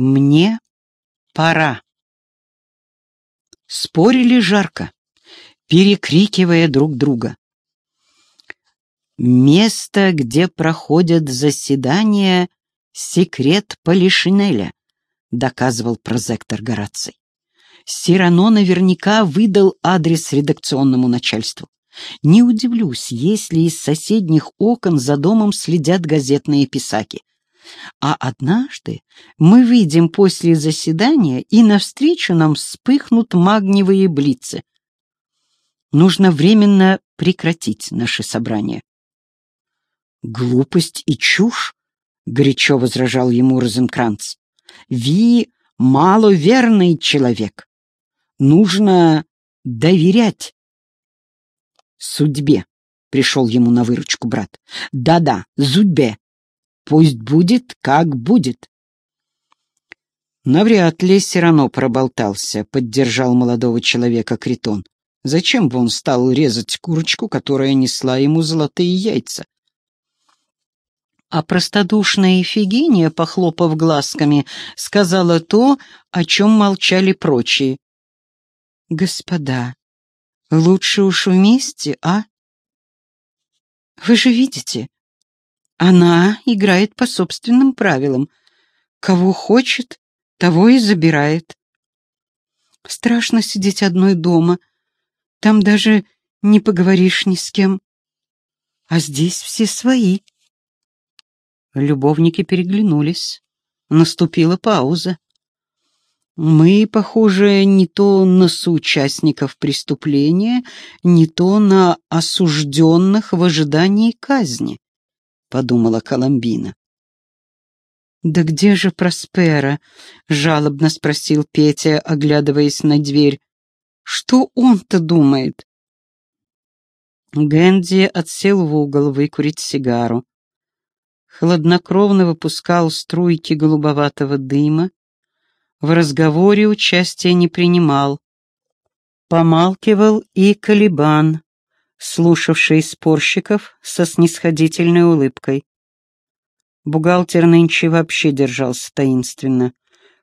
Мне пора. Спорили жарко, перекрикивая друг друга. Место, где проходят заседания, секрет Полишинеля, доказывал прозектор Гораций. Сирано наверняка выдал адрес редакционному начальству. Не удивлюсь, если из соседних окон за домом следят газетные писаки. А однажды мы выйдем после заседания, и навстречу нам вспыхнут магниевые блицы. Нужно временно прекратить наше собрание. «Глупость и чушь», — горячо возражал ему Розенкранц. «Ви маловерный человек. Нужно доверять судьбе», — пришел ему на выручку брат. «Да-да, судьбе. Пусть будет, как будет». Навряд ли Сирано проболтался, поддержал молодого человека Критон. Зачем бы он стал резать курочку, которая несла ему золотые яйца? А простодушная Эфигения, похлопав глазками, сказала то, о чем молчали прочие. «Господа, лучше уж вместе, а? Вы же видите, она играет по собственным правилам. Кого хочет, того и забирает. Страшно сидеть одной дома. Там даже не поговоришь ни с кем. А здесь все свои. Любовники переглянулись. Наступила пауза. Мы, похоже, не то на соучастников преступления, не то на осужденных в ожидании казни подумала Коломбина. «Да где же Проспера?» — жалобно спросил Петя, оглядываясь на дверь. «Что он-то думает?» Гэнди отсел в угол выкурить сигару. Хладнокровно выпускал струйки голубоватого дыма. В разговоре участия не принимал. Помалкивал и Калибан, слушавший спорщиков со снисходительной улыбкой. Бухгалтер нынче вообще держался таинственно.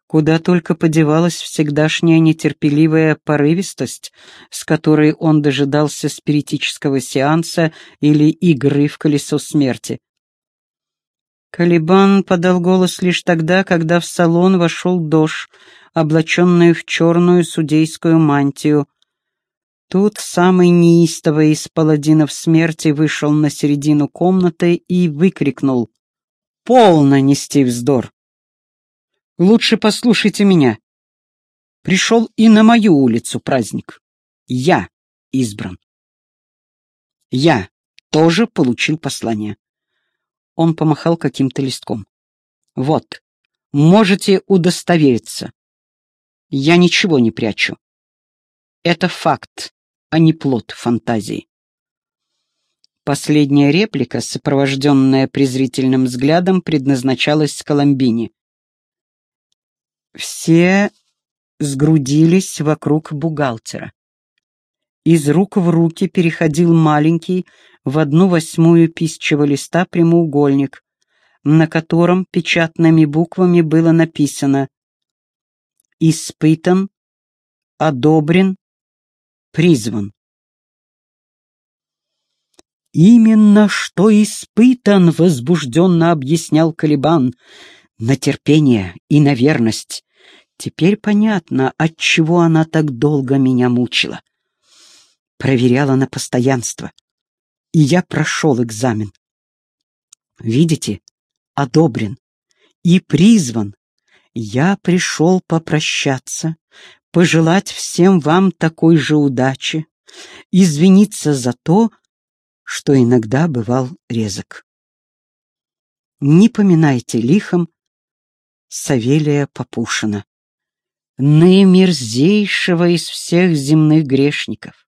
Куда только подевалась всегдашняя нетерпеливая порывистость, с которой он дожидался спиритического сеанса или игры в колесо смерти. Калибан подал голос лишь тогда, когда в салон вошел Дош, облаченный в черную судейскую мантию, Тут самый неистовый из паладинов смерти вышел на середину комнаты и выкрикнул «Полно нести вздор! Лучше послушайте меня. Пришел и на мою улицу праздник. Я избран. Я тоже получил послание». Он помахал каким-то листком. «Вот, можете удостовериться. Я ничего не прячу. Это факт а не плод фантазии. Последняя реплика, сопровожденная презрительным взглядом, предназначалась Коломбине. Все сгрудились вокруг бухгалтера. Из рук в руки переходил маленький, в одну восьмую писчего листа прямоугольник, на котором печатными буквами было написано «Испытан, одобрен, призван. «Именно что испытан», — возбужденно объяснял Калибан, — «на терпение и на верность. Теперь понятно, отчего она так долго меня мучила. Проверяла на постоянство, и я прошел экзамен. Видите, одобрен и призван. Я пришел попрощаться, пожелать всем вам такой же удачи, извиниться за то, что иногда бывал резок. Не поминайте лихом Савелия Попушина, наимерзейшего из всех земных грешников.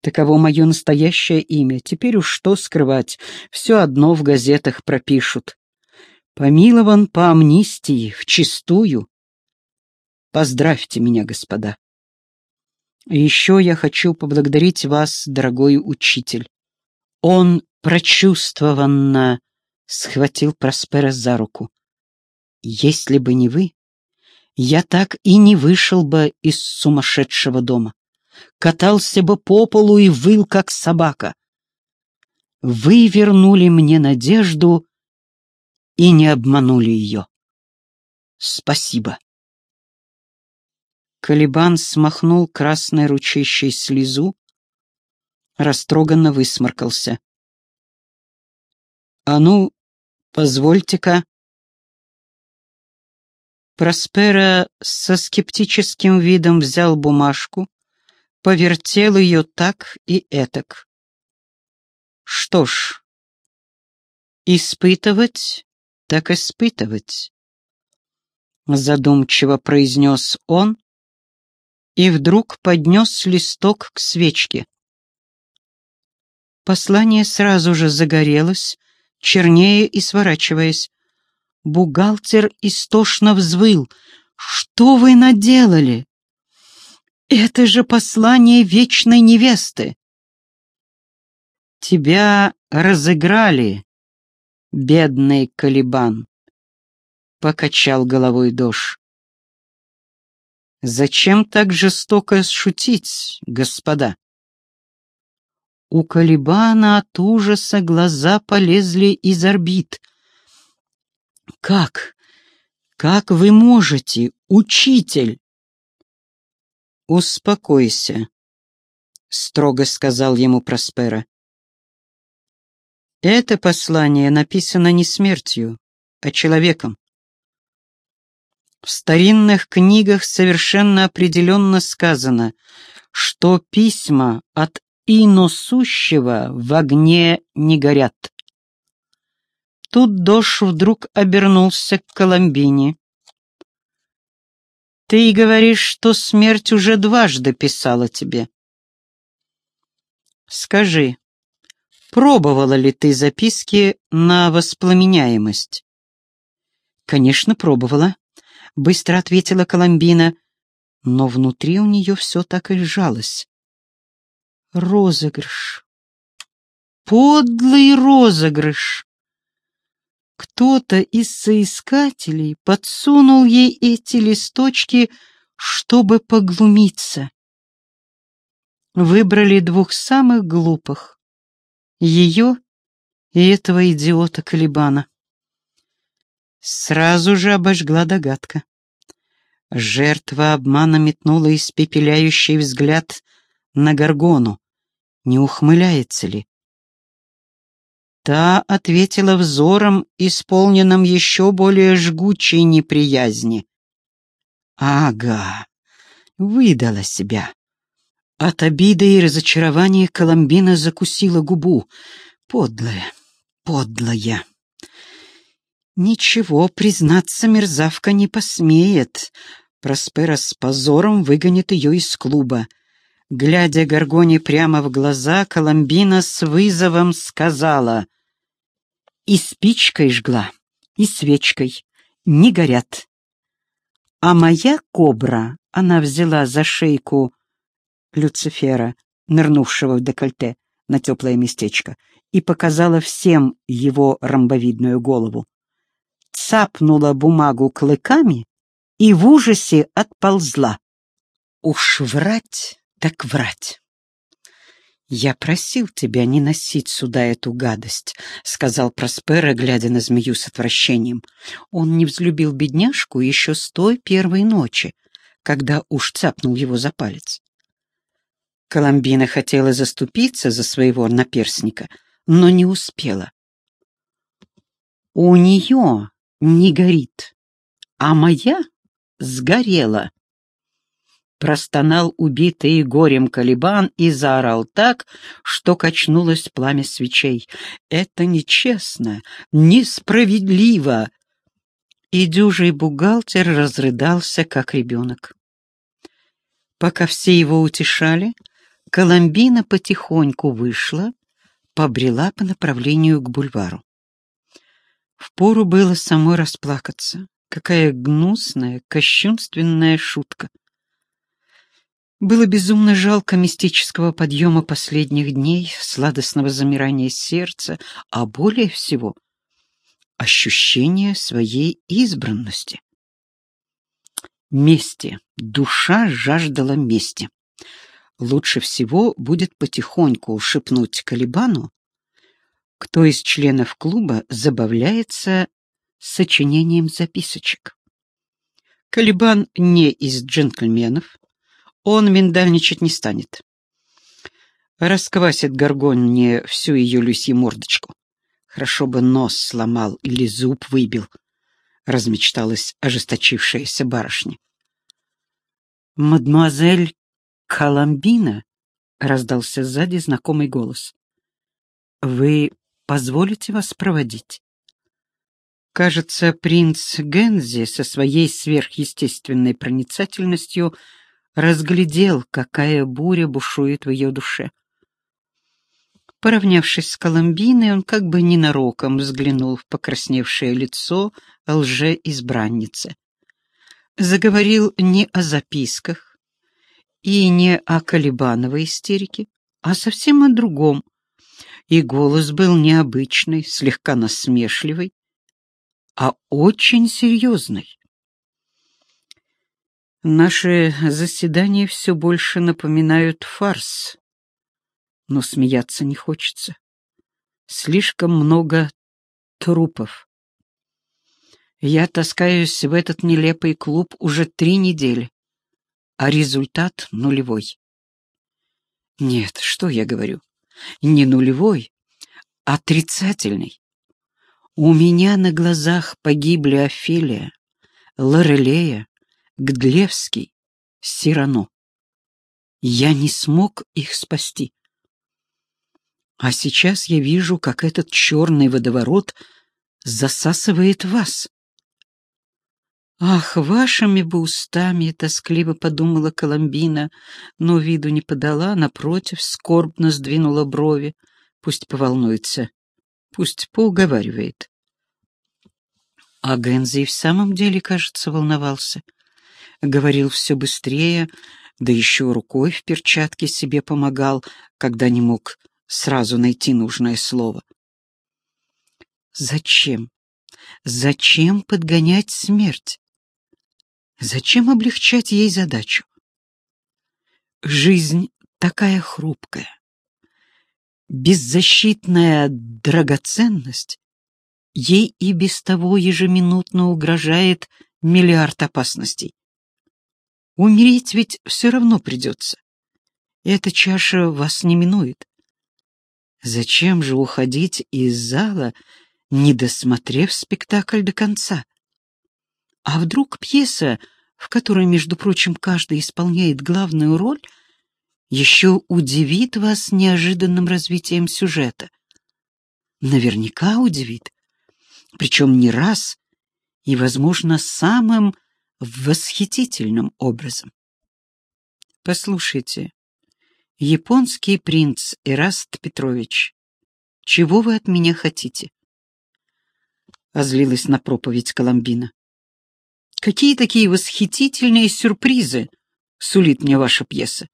Таково мое настоящее имя. Теперь уж что скрывать, все одно в газетах пропишут. Помилован по амнистии, вчистую, Поздравьте меня, господа. Еще я хочу поблагодарить вас, дорогой учитель. Он прочувствованно схватил Проспера за руку. Если бы не вы, я так и не вышел бы из сумасшедшего дома. Катался бы по полу и выл, как собака. Вы вернули мне надежду и не обманули ее. Спасибо. Калибан смахнул красной ручищей слезу, растроганно высморкался. «А ну, позвольте-ка». Проспера со скептическим видом взял бумажку, повертел ее так и этак. Что ж, испытывать так испытывать, задумчиво произнес он и вдруг поднес листок к свечке. Послание сразу же загорелось, чернее и сворачиваясь. Бухгалтер истошно взвыл. «Что вы наделали? Это же послание вечной невесты!» «Тебя разыграли, бедный Калибан!» — покачал головой Дош. «Зачем так жестоко шутить, господа?» У Калибана от ужаса глаза полезли из орбит. «Как? Как вы можете, учитель?» «Успокойся», — строго сказал ему Проспера. «Это послание написано не смертью, а человеком. В старинных книгах совершенно определенно сказано, что письма от ино сущего в огне не горят. Тут Дош вдруг обернулся к Коломбине. «Ты говоришь, что смерть уже дважды писала тебе. Скажи, пробовала ли ты записки на воспламеняемость?» «Конечно, пробовала», — быстро ответила Коломбина, но внутри у нее все так и сжалось розыгрыш. Подлый розыгрыш. Кто-то из соискателей подсунул ей эти листочки, чтобы поглумиться. Выбрали двух самых глупых — ее и этого идиота Калибана. Сразу же обожгла догадка. Жертва обмана метнула испепеляющий взгляд на Гаргону, не ухмыляется ли. Та ответила взором, исполненным еще более жгучей неприязни. Ага, выдала себя. От обиды и разочарования Коломбина закусила губу. Подлая, подлая. Ничего, признаться, мерзавка не посмеет. Проспера с позором выгонит ее из клуба. Глядя Горгоне прямо в глаза, Коломбина с вызовом сказала «И спичкой жгла, и свечкой, не горят». А моя кобра, она взяла за шейку Люцифера, нырнувшего в декольте на теплое местечко, и показала всем его ромбовидную голову. Цапнула бумагу клыками и в ужасе отползла. Уж врать так врать. «Я просил тебя не носить сюда эту гадость», — сказал Проспера, глядя на змею с отвращением. Он не взлюбил бедняжку еще с той первой ночи, когда уж цапнул его за палец. Коломбина хотела заступиться за своего наперсника, но не успела. «У нее не горит, а моя сгорела», Простонал убитый горем Калибан и заорал так, что качнулось пламя свечей. «Это нечестно, несправедливо!» И дюжий бухгалтер разрыдался, как ребенок. Пока все его утешали, Коломбина потихоньку вышла, побрела по направлению к бульвару. Впору было самой расплакаться. Какая гнусная, кощунственная шутка. Было безумно жалко мистического подъема последних дней, сладостного замирания сердца, а более всего — ощущения своей избранности. Мести. Душа жаждала мести. Лучше всего будет потихоньку шепнуть Калибану, кто из членов клуба забавляется сочинением записочек. Калибан не из джентльменов, он миндальничать не станет. Расквасит горгонь всю ее лисью мордочку. Хорошо бы нос сломал или зуб выбил, размечталась ожесточившаяся барышня. «Мадемуазель Коломбина?» — раздался сзади знакомый голос. «Вы позволите вас проводить?» Кажется, принц Гензи со своей сверхъестественной проницательностью разглядел, какая буря бушует в ее душе. Поравнявшись с Коломбиной, он как бы ненароком взглянул в покрасневшее лицо лже-избранницы. Заговорил не о записках и не о Колебановой истерике, а совсем о другом. И голос был необычный, слегка насмешливый, а очень серьезный. Наши заседания все больше напоминают фарс, но смеяться не хочется. Слишком много трупов. Я таскаюсь в этот нелепый клуб уже три недели, а результат нулевой. Нет, что я говорю? Не нулевой, а отрицательный. У меня на глазах погибли Офелия, Лорелея, Гдлевский, Сирано. Я не смог их спасти. А сейчас я вижу, как этот черный водоворот засасывает вас. «Ах, вашими бы устами!» — тоскливо подумала Коломбина, но виду не подала, напротив, скорбно сдвинула брови. Пусть поволнуется, пусть поуговаривает. А Гензи в самом деле, кажется, волновался. Говорил все быстрее, да еще рукой в перчатке себе помогал, когда не мог сразу найти нужное слово. Зачем? Зачем подгонять смерть? Зачем облегчать ей задачу? Жизнь такая хрупкая. Беззащитная драгоценность, ей и без того ежеминутно угрожает миллиард опасностей. Умереть ведь все равно придется. Эта чаша вас не минует. Зачем же уходить из зала, не досмотрев спектакль до конца? А вдруг пьеса, в которой, между прочим, каждый исполняет главную роль, еще удивит вас неожиданным развитием сюжета? Наверняка удивит. Причем не раз и, возможно, самым восхитительным образом. Послушайте, японский принц Эраст Петрович, чего вы от меня хотите? Озлилась на проповедь Коломбина. Какие такие восхитительные сюрпризы сулит мне ваша пьеса?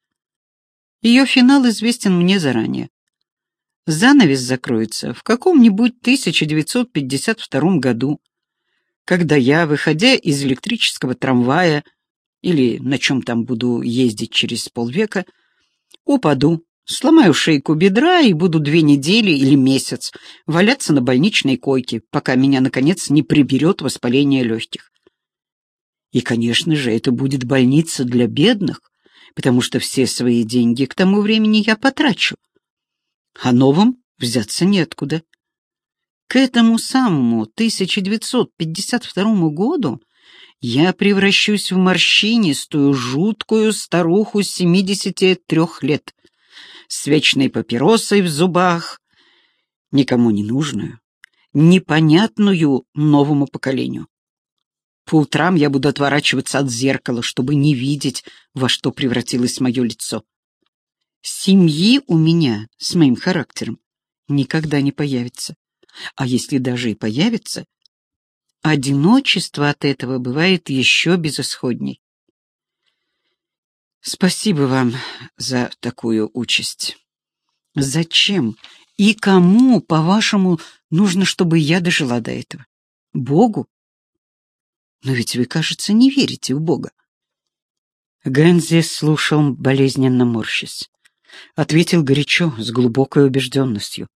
Ее финал известен мне заранее. Занавес закроется в каком-нибудь 1952 году, когда я, выходя из электрического трамвая или на чем там буду ездить через полвека, упаду, сломаю шейку бедра и буду две недели или месяц валяться на больничной койке, пока меня, наконец, не приберет воспаление легких. И, конечно же, это будет больница для бедных, потому что все свои деньги к тому времени я потрачу. А новым взяться неоткуда. К этому самому 1952 году я превращусь в морщинистую, жуткую старуху 73 лет, с вечной папиросой в зубах, никому не нужную, непонятную новому поколению. По утрам я буду отворачиваться от зеркала, чтобы не видеть, во что превратилось мое лицо. Семьи у меня с моим характером никогда не появится. А если даже и появится, одиночество от этого бывает еще безысходней. Спасибо вам за такую участь. Зачем и кому, по-вашему, нужно, чтобы я дожила до этого? Богу? Но ведь вы, кажется, не верите в Бога. Гэнзи слушал, болезненно морщась. Ответил горячо, с глубокой убежденностью.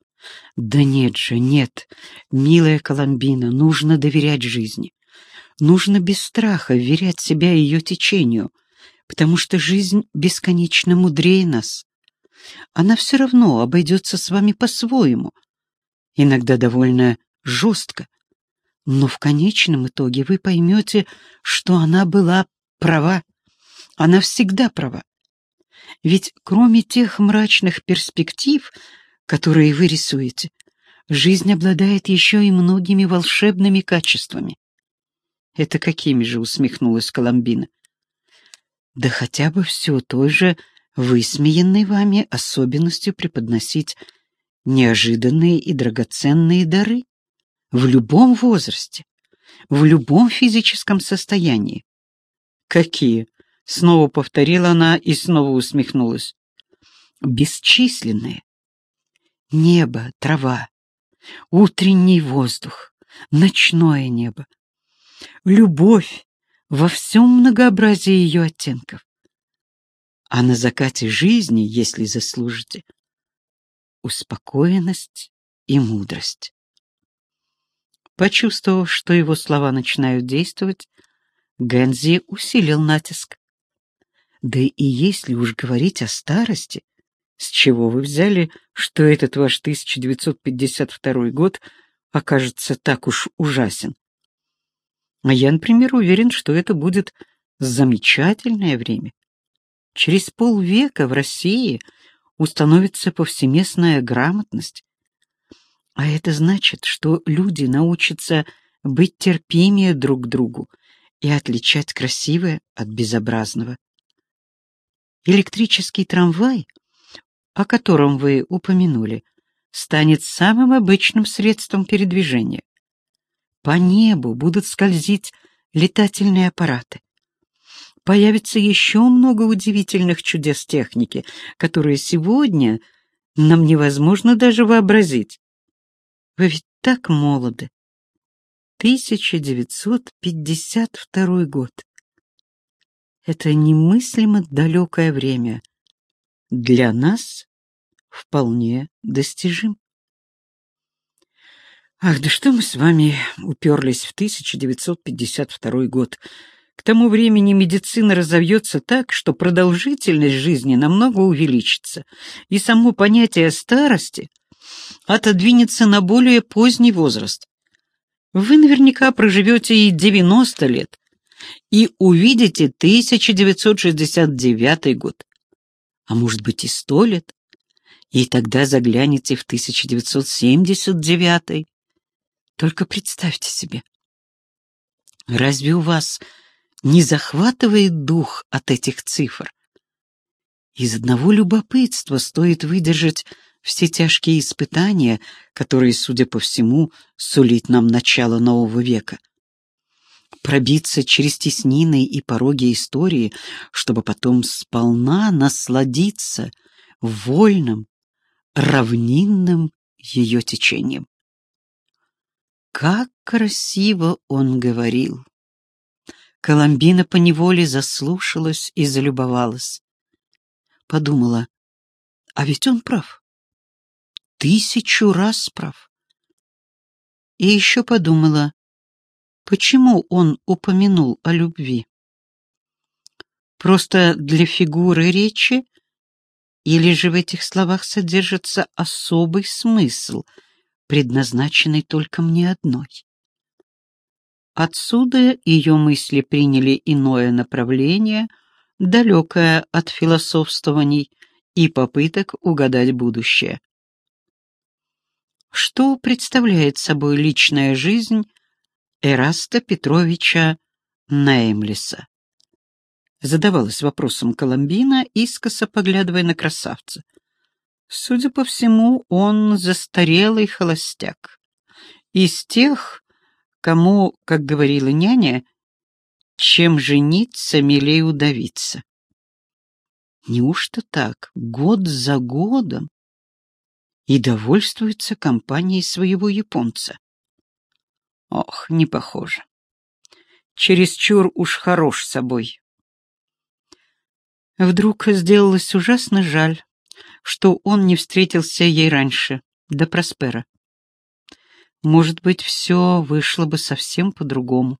«Да нет же, нет, милая Коломбина, нужно доверять жизни. Нужно без страха вверять себя ее течению, потому что жизнь бесконечно мудрее нас. Она все равно обойдется с вами по-своему, иногда довольно жестко, но в конечном итоге вы поймете, что она была права. Она всегда права. Ведь кроме тех мрачных перспектив, которые вы рисуете, жизнь обладает еще и многими волшебными качествами. Это какими же, усмехнулась Коломбина. Да хотя бы все той же высмеянной вами особенностью преподносить неожиданные и драгоценные дары в любом возрасте, в любом физическом состоянии. Какие? Снова повторила она и снова усмехнулась. Бесчисленные. Небо, трава, утренний воздух, ночное небо. Любовь во всем многообразии ее оттенков. А на закате жизни, если заслужите, успокоенность и мудрость. Почувствовав, что его слова начинают действовать, Гэнзи усилил натиск. Да и если уж говорить о старости, с чего вы взяли, что этот ваш 1952 год окажется так уж ужасен? А я, например, уверен, что это будет замечательное время. Через полвека в России установится повсеместная грамотность. А это значит, что люди научатся быть терпимее друг к другу и отличать красивое от безобразного. Электрический трамвай, о котором вы упомянули, станет самым обычным средством передвижения. По небу будут скользить летательные аппараты. Появится еще много удивительных чудес техники, которые сегодня нам невозможно даже вообразить. Вы ведь так молоды. 1952 год. Это немыслимо далекое время. Для нас вполне достижим. Ах, да что мы с вами уперлись в 1952 год. К тому времени медицина разовьется так, что продолжительность жизни намного увеличится, и само понятие старости отодвинется на более поздний возраст. Вы наверняка проживете и 90 лет, и увидите 1969 год, а может быть и сто лет, и тогда заглянете в 1979. Только представьте себе, разве у вас не захватывает дух от этих цифр? Из одного любопытства стоит выдержать все тяжкие испытания, которые, судя по всему, сулит нам начало нового века пробиться через теснины и пороги истории, чтобы потом сполна насладиться вольным, равнинным ее течением. Как красиво он говорил! Коломбина поневоле заслушалась и залюбовалась. Подумала, а ведь он прав. Тысячу раз прав. И еще подумала, Почему он упомянул о любви? Просто для фигуры речи? Или же в этих словах содержится особый смысл, предназначенный только мне одной? Отсюда ее мысли приняли иное направление, далекое от философствований и попыток угадать будущее. Что представляет собой личная жизнь Эраста Петровича Неймлиса. Задавалась вопросом Коломбина, искоса поглядывая на красавца. Судя по всему, он застарелый холостяк. Из тех, кому, как говорила няня, чем жениться, милее удавиться. Неужто так, год за годом, и довольствуется компанией своего японца? Ох, не похоже. Чересчур уж хорош собой. Вдруг сделалось ужасно жаль, что он не встретился ей раньше, до Проспера. Может быть, все вышло бы совсем по-другому.